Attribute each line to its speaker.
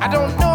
Speaker 1: I don't know.